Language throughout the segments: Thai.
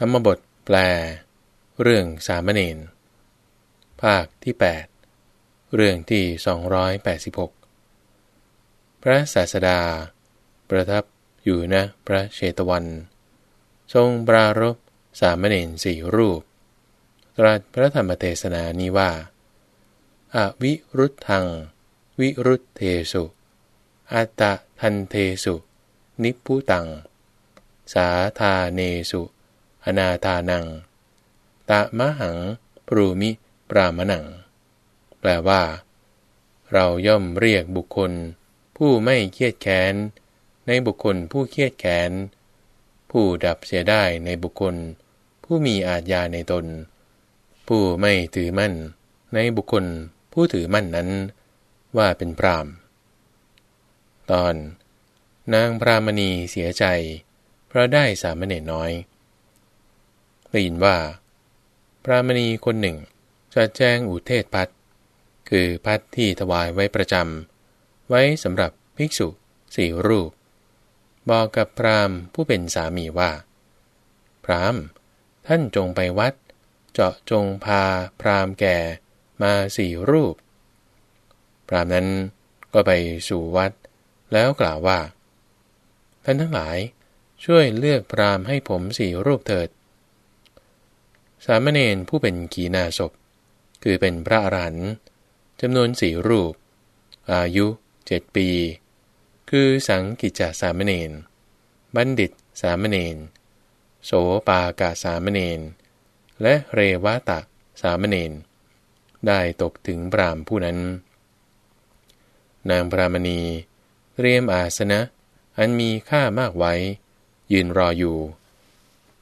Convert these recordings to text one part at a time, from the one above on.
ธรรมบทแปล เรื่องสามเณรภาคที่ 8 เรื่องที่ 286 พระศาสดา ประทับอยู่นะพระเชตวัน ทรงปรารบสามเณรสี่รูป ตรัสพระธรรมเทศนานี้ว่าอาวิรุธทัง วิรุธเทสุอัตทันเทสุ นิพุตัง สาธาเนสุ อนาทานัง ตะมะหังปรูมิปรามนัง แปลว่า เราย่อมเรียกบุคคล ผู้ไม่เครียดแค้น ในบุคคลผู้เครียดแค้น ผู้ดับเสียได้ในบุคคล ผู้มีอาจยาในตน ผู้ไม่ถือมั่น ในบุคคลผู้ถือมั่นนั้น ว่าเป็นพรามตอน นางพรามณีเสียใจ เพราะได้สามเณรน้อย ได้ยินว่า พระมณีคนหนึ่งจะแจ้งอุเทศพัดคือพัดที่ถวายไว้ประจำไว้สำหรับภิกษุสี่รูป บอกกับพรามผู้เป็นสามีว่า พรามท่านจงไปวัด เจาะจงพาพรามแก่มาสี่รูป พรามนั้นก็ไปสู่วัด แล้วกล่าวว่า ท่านทั้งหลายช่วยเลือกพรามให้ผมสี่รูปเถิด สามเณรผู้เป็นขีณาศพ คือเป็นพระอรหันต์จำนวนสี่รูป อายุเจ็ดปี คือสังกิจจสามเณรบัณฑิตสามเณรโสปากาสามเณรและเรวตะสามเณรได้ตกถึงพรามผู้นั้น นางพรามณีเตรียมอาสนะอันมีค่ามากไว้ ยืนรออยู่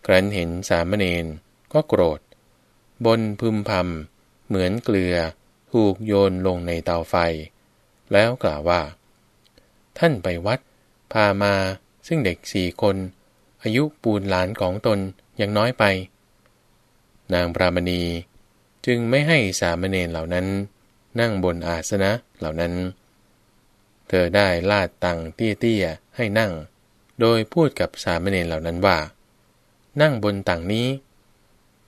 ครั้นเห็นสามเณร ก็โกรธ บนพึมพำเหมือนเกลือ ถูกโยนลงในเตาไฟ แล้วกล่าวว่า ท่านไปวัด พามาซึ่งเด็กสี่คน อายุปูนหลานของตนยังน้อยไป นางปรามณีจึงไม่ให้สามเณรเหล่านั้น นั่งบนอาสนะเหล่านั้น เธอได้ลาดตังเตี้ยๆให้นั่ง โดยพูดกับสามเณรเหล่านั้นว่า นั่งบนตังนี้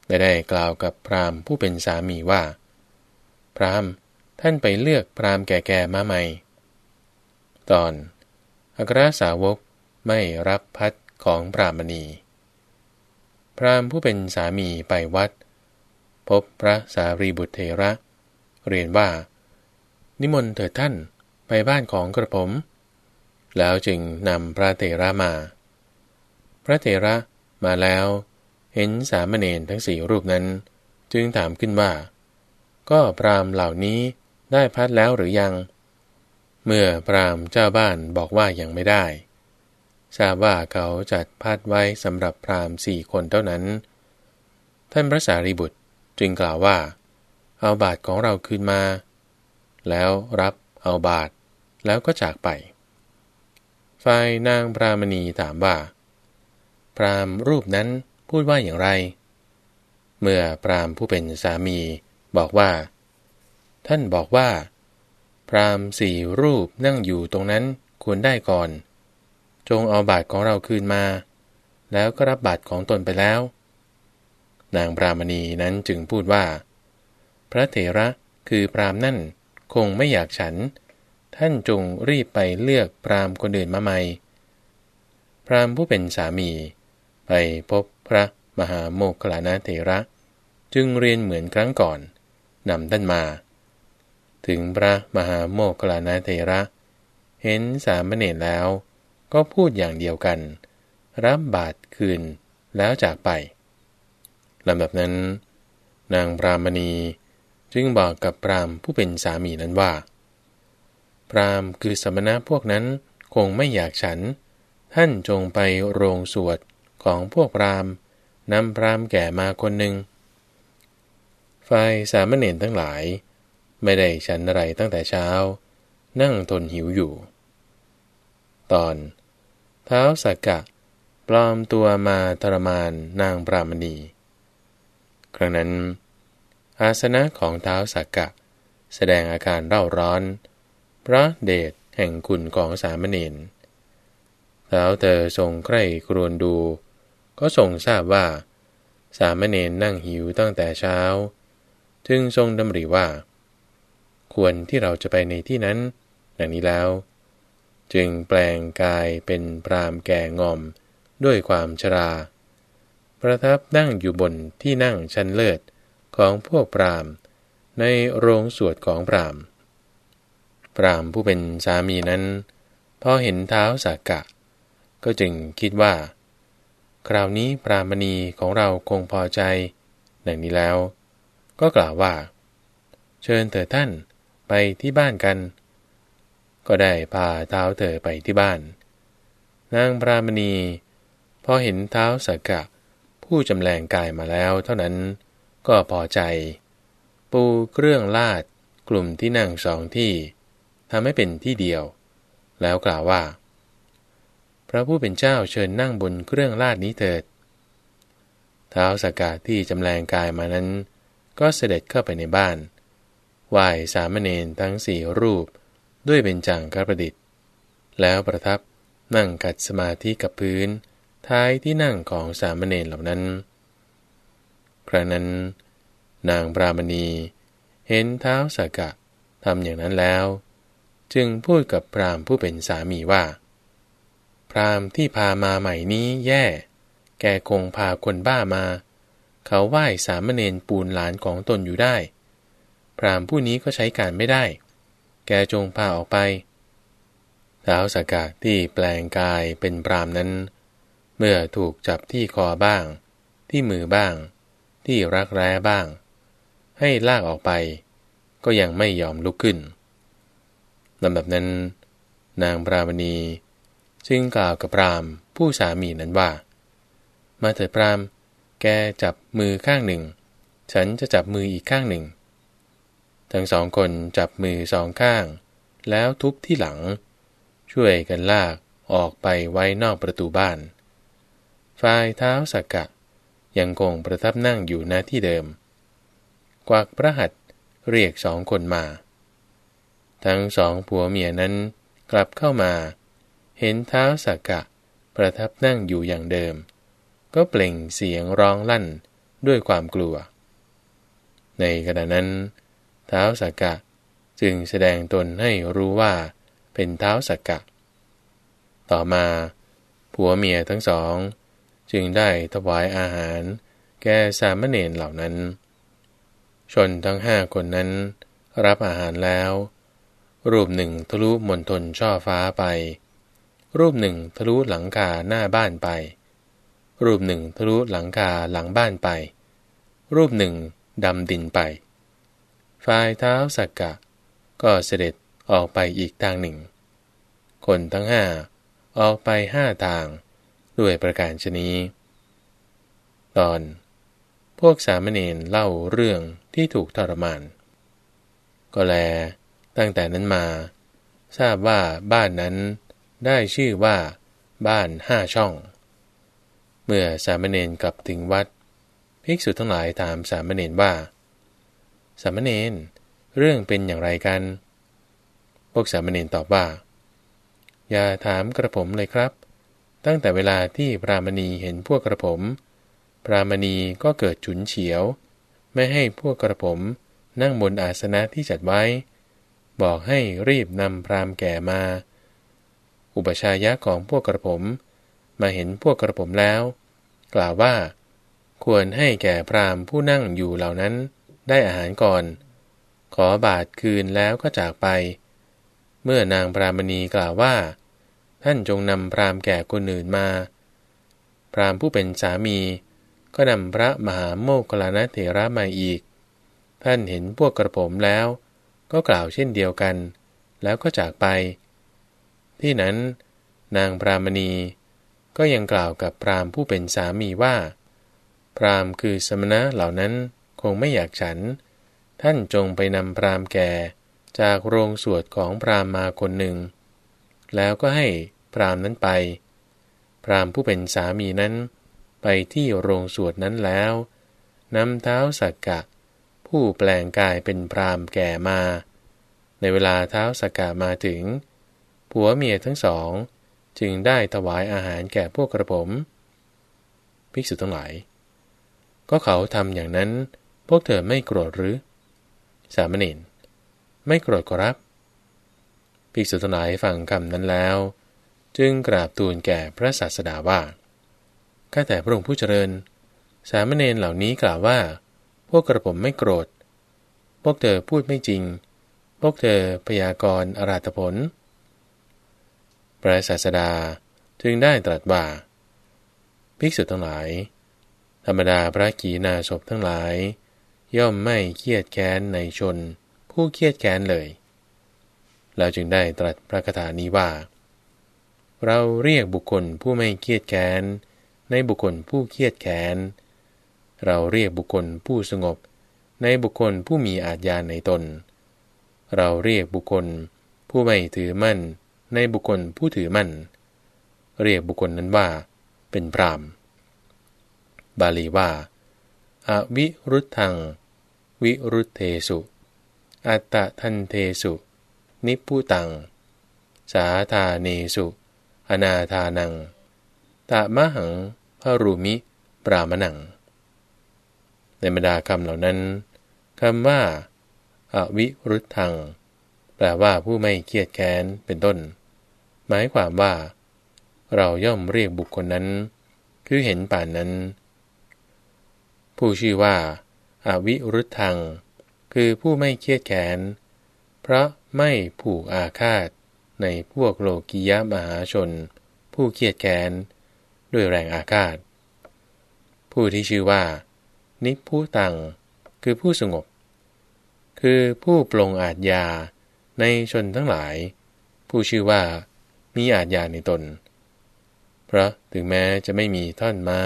ได้ได้กล่าวกับพราหมณ์ผู้เป็นสามีว่า พราหมณ์ท่านไปเลือกพราหมณ์แก่ๆมาใหม่ ตอนอัครสาวกไม่รับพัดของพรามณี พราหมณ์ผู้เป็นสามีไปวัด พบพระสารีบุตรเทระ เรียนว่า นิมนต์เถิดท่านไปบ้านของกระผม แล้วจึงนำพระเทระมา พระเทระมาแล้ว เห็นสามเณรทั้งสี่รูปนั้น จึงถามขึ้นว่า ก็พรามเหล่านี้ได้พัดแล้วหรือยัง เมื่อพรามเจ้าบ้านบอกว่ายังไม่ได้ ทราบว่าเขาจัดพัดไว้สำหรับพรามสี่คนเท่านั้น ท่านพระสารีบุตรจึงกล่าวว่า เอาบาทของเราคืนมา แล้วรับเอาบาทแล้วก็จากไปฝ่ายนางพรามณีถามว่า พรามรูปนั้น พูดว่าอย่างไร เมื่อพรามผู้เป็นสามีบอกว่า ท่านบอกว่า พรามสี่รูปนั่งอยู่ตรงนั้นควรได้ก่อน จงเอาบาทของเราคืนมา แล้วก็รับบาทของตนไปแล้ว นางพรามณีนั้นจึงพูดว่า พระเถระคือพรามนั่นคงไม่อยากฉัน ท่านจงรีบไปเลือกพรามคนอื่นมาใหม่พรามผู้เป็นสามี ไปพบพระมหาโมคคลานาเถระ จึงเรียนเหมือนครั้งก่อนนำท่านมา ถึงพระมหาโมคคลานาเถระ เห็นสามเณรแล้ว ก็พูดอย่างเดียวกัน รับบาตรคืนแล้วจากไปลำดับนั้น นางพรามณีจึงบอกกับพรามผู้เป็นสามีนั้นว่า พรามคือสมณะพวกนั้นคงไม่อยากฉัน ท่านจงไปโรงสวด ของพวกพรามนำพรามแก่มาคนหนึ่งฝ่ายสามเณรทั้งหลาย ไม่ได้ฉันอะไรตั้งแต่เช้า นั่งทนหิวอยู่ ตอน เท้าสักกะ ปลอมตัวมาทรมานนางปรามณี ครั้งนั้น อาสนะของเท้าสักกะ แสดงอาการเร่าร้อน พระเดชแห่งคุณของสามเณรเท้าเธอทรงใคร่ครวญดู ก็ทรงทราบว่า สามเณรนั่งหิวตั้งแต่เช้า จึงทรงดำริว่า ควรที่เราจะไปในที่นั้นดังนี้แล้ว จึงแปลงกายเป็นปรามแก่งอมด้วยความชรา ประทับนั่งอยู่บนที่นั่งชั้นเลิศของพวกปรามในโรงสวดของปรามปรามผู้เป็นสามีนั้น พอเห็นเท้าสากะ ก็จึงคิดว่า คราวนี้ปรามณีของเราคงพอใจดังนี้แล้ว ก็กล่าวว่า เชิญเถิดท่านไปที่บ้านกัน ก็ได้พาเท้าเธอไปที่บ้าน นางปรามณี พอเห็นเท้าสากกะ ผู้จำแรงกายมาแล้วเท่านั้นก็พอใจ ปูเครื่องลาดกลุ่มที่นั่งสองที่ทำให้เป็นที่เดียว แล้วกล่าวว่า พระผู้เป็นเจ้าเชิญนั่งบนเครื่องลาดนี้เถิด เท้าสากาที่จำแรงกายมานั้น ก็เสด็จเข้าไปในบ้านไหว้สามเณรทั้งสี่รูปด้วยเป็นจังกระดิษฐ์ แล้วประทับนั่งกัดสมาธิกับพื้น ท้ายที่นั่งของสามเณรเหล่านั้น ครั้นั้น นางปรามณีเห็นเท้าสากะทำอย่างนั้นแล้ว จึงพูดกับพรามผู้เป็นสามีว่า พรามที่พามาใหม่นี้แย่ แกคงพาคนบ้ามา เขาไหว้สามเณรปูนหลานของตนอยู่ได้ พรามผู้นี้ก็ใช้การไม่ได้ แกจงพาออกไปท้าสากาที่แปลงกายเป็นพรามนั้น เมื่อถูกจับที่คอบ้าง ที่มือบ้าง ที่รักแร้บ้าง ให้ลากออกไป ก็ยังไม่ยอมลุกขึ้นลำดับนั้น นางปรามณี จึงกล่าวกับพรามผู้สามีนั้นว่า มาเถิดพรามแกจับมือข้างหนึ่ง ฉันจะจับมืออีกข้างหนึ่ง ทั้งสองคนจับมือสองข้าง แล้วทุบที่หลัง ช่วยกันลากออกไปไว้นอกประตูบ้านฝ่ายเท้าสักกะ ยังคงประทับนั่งอยู่ณที่เดิม กวักพระหัตเรียกสองคนมา ทั้งสองผัวเมียนั้นกลับเข้ามา เห็นเท้าสักกะ ประทับนั่งอยู่อย่างเดิม ก็เปล่งเสียงร้องลั่นด้วยความกลัว ในขณะนั้น เท้าสักกะจึงแสดงตนให้รู้ว่าเป็นเท้าสักกะ ต่อมา ผัวเมียทั้งสอง จึงได้ถวายอาหารแก่สามเณรเหล่านั้น ชนทั้งห้าคนนั้นรับอาหารแล้ว รูปหนึ่งทะลุมนทนช่อฟ้าไป รูปหนึ่งทะลุหลังคาหน้าบ้านไป รูปหนึ่งทะลุหลังคาหลังบ้านไป รูปหนึ่งดำดินไปฝ่ายเท้าสักกะ ก็เสด็จออกไปอีกทางหนึ่ง คนทั้งห้าออกไปห้าทาง ด้วยประการชนีตอน พวกสามเณรเล่าเรื่องที่ถูกทรมาน ก็แล ตั้งแต่นั้นมา ทราบว่าบ้านนั้น ได้ชื่อว่า บ้านห้าช่อง เมื่อสามเณรกลับถึงวัด ภิกษุทั้งหลายถามสามเณรว่า สามเณรเรื่องเป็นอย่างไรกัน พวกสามเณรตอบว่า อย่าถามกระผมเลยครับ ตั้งแต่เวลาที่พรามณีเห็นพวกกระผม พรามณีก็เกิดฉุนเฉียว ไม่ให้พวกกระผมนั่งบนอาสนะที่จัดไว้ บอกให้รีบนำพรามแก่มา อุปชายะของพวกกระผม มาเห็นพวกกระผมแล้ว กล่าวว่า ควรให้แก่พรามผู้นั่งอยู่เหล่านั้นได้อาหารก่อน ขอบาทคืนแล้วก็จากไป เมื่อนางพรามณีกล่าวว่า ท่านจงนำพรามแก่คนอื่นมา พรามผู้เป็นสามี ก็นำพระมหาโมกขลานเถระมาอีก ท่านเห็นพวกกระผมแล้ว ก็กล่าวเช่นเดียวกัน แล้วก็จากไป ที่นั้น นางพรามณีก็ยังกล่าวกับพรามผู้เป็นสามีว่า พรามคือสมณะเหล่านั้นคงไม่อยากฉัน ท่านจงไปนำพรามแก่จากโรงสวดของพรามมาคนหนึ่ง แล้วก็ให้พรามนั้นไป พรามผู้เป็นสามีนั้น ไปที่โรงสวดนั้นแล้วนำเท้าสักกะ ผู้แปลงกายเป็นพรามแก่มา ในเวลาเท้าสักกามาถึง ผัวเมียทั้งสอง จึงได้ถวายอาหารแก่พวกกระผม ภิกษุทั้งหลาย ก็เขาทำอย่างนั้น พวกเธอไม่โกรธหรือ สามเณรไม่โกรธก็รับ ภิกษุทั้งหลายฟังคำนั้นแล้ว จึงกราบทูลแก่พระศาสดาว่าข้าแต่พระองค์ผู้เจริญ สามเณรเหล่านี้กล่าวว่า พวกกระผมไม่โกรธ พวกเธอพูดไม่จริง พวกเธอพยากรณ์อราตผล พระศาสดาจึงได้ตรัสว่า ภิกษุทั้งหลาย ธรรมดาพระกีนาศพทั้งหลาย ย่อมไม่เครียดแค้นในชน ผู้เครียดแค้นเลยแล้วจึงได้ตรัสพระคาถานี้ว่า เราเรียกบุคคลผู้ไม่เครียดแค้น ในบุคคลผู้เครียดแค้น เราเรียกบุคคลผู้สงบ ในบุคคลผู้มีอาจญานในตน เราเรียกบุคคลผู้ไม่ถือมั่น ในบุคคลผู้ถือมั่น เรียกบุคคลนั้นว่า เป็นพรามบาลีว่าอวิรุธัง วิรุเทสุ อัตตะทันเทสุ นิพุตัง สาธาเนสุ อนาธานัง ตะมะหังพระรูมิ ปรามนัง ในบรรดาคำเหล่านั้นคำว่าอาวิรุธัง แปลว่าผู้ไม่เครียดแค้นเป็นต้น หมายความว่า เราย่อมเรียกบุคคลนั้น คือเห็นป่านนั้น ผู้ชื่อว่าอาวิรุธัง คือผู้ไม่เครียดแค้นเพราะไม่ผูกอาฆาตในพวกโลกียะมหาชน ผู้เครียดแค้นด้วยแรงอาฆาต ผู้ที่ชื่อว่า นิพุตัง คือผู้สงบ คือผู้ปลงอาจยาในชนทั้งหลาย ผู้ชื่อว่า มีอาจยาในตน เพราะถึงแม้จะไม่มีท่อนไม้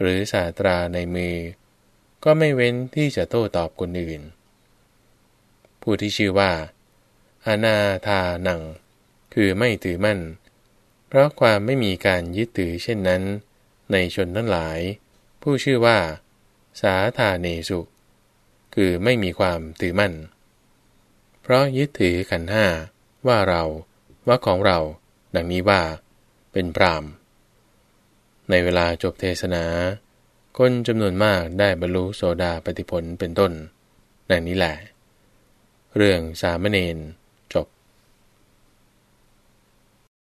หรือสาตราในมือ ก็ไม่เว้นที่จะโต้ตอบคนอื่น ผู้ที่ชื่อว่า อนาทานัง คือไม่ถือมั่น เพราะความไม่มีการยึดถือเช่นนั้น ในชนทั้งหลาย ผู้ชื่อว่า สาธาเนสุ คือไม่มีความถือมั่น เพราะยึดถือขันห้าว่าเราว่าของเรา ดังนี้ว่า เป็นพรามในเวลาจบเทศนา คนจำนวนมากได้บรรลุโสดาปฏิผลเป็นต้น ดังนี้แหละ เรื่องสามเณร